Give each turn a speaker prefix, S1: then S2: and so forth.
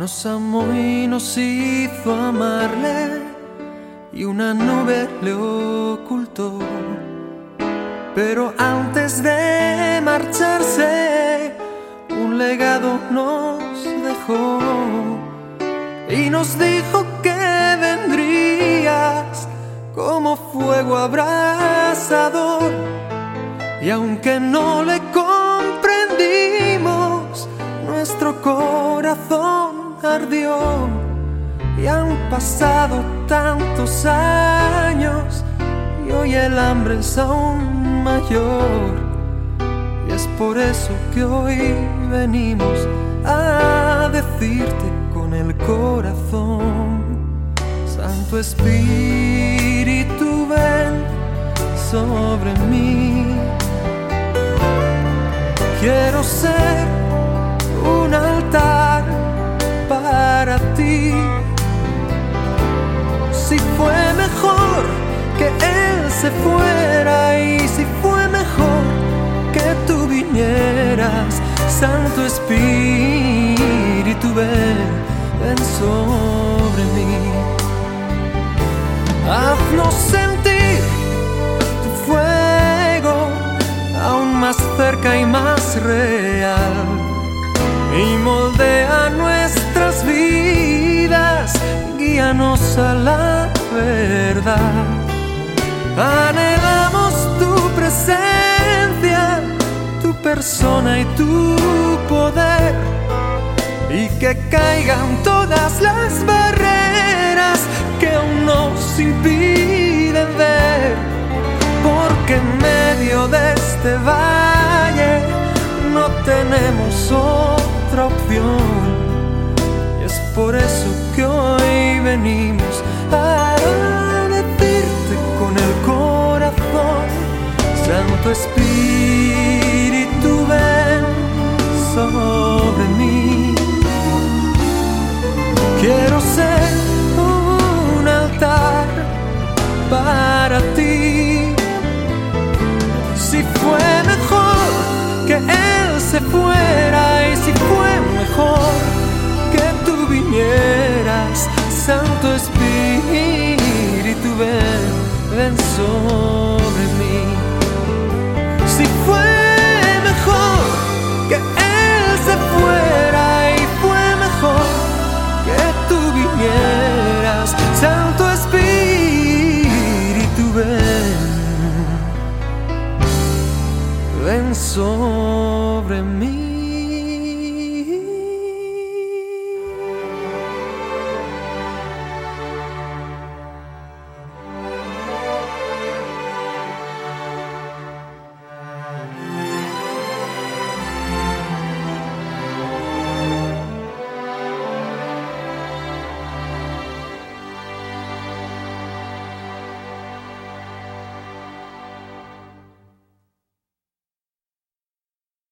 S1: nos amó y nos hizo amarle y una nube le ocultó. Pero antes de marcharse, un legado nos dejó y nos dijo que vendrías como fuego abrasador. Y aunque no le comprendimos, nuestro corazón ardió. Y han pasado tantos años y hoy el hambre es aún mayor. Y es por eso que hoy venimos a decirte con el corazón, Santo Espíritu, ven sobre mí. Quiero ser fuera y si fue mejor que tú vinieras, Santo Espíritu, ven, ven sobre mí. Haznos sentir tu fuego aún más cerca y más real y moldea nuestras vidas, guíanos a la verdad. Anhelamos tu presencia, tu persona y tu poder, y que caigan todas las barreras que aún nos impiden ver, porque en medio de este valle no tenemos otra opción. Y es por eso que hoy venimos a Espíritu, ven sobre mí. Quiero ser un altar para ti. Si fue mejor que Él se fuera y si fue mejor que tú vinieras, Santo Espíritu, ven, ven sobre sobre mí.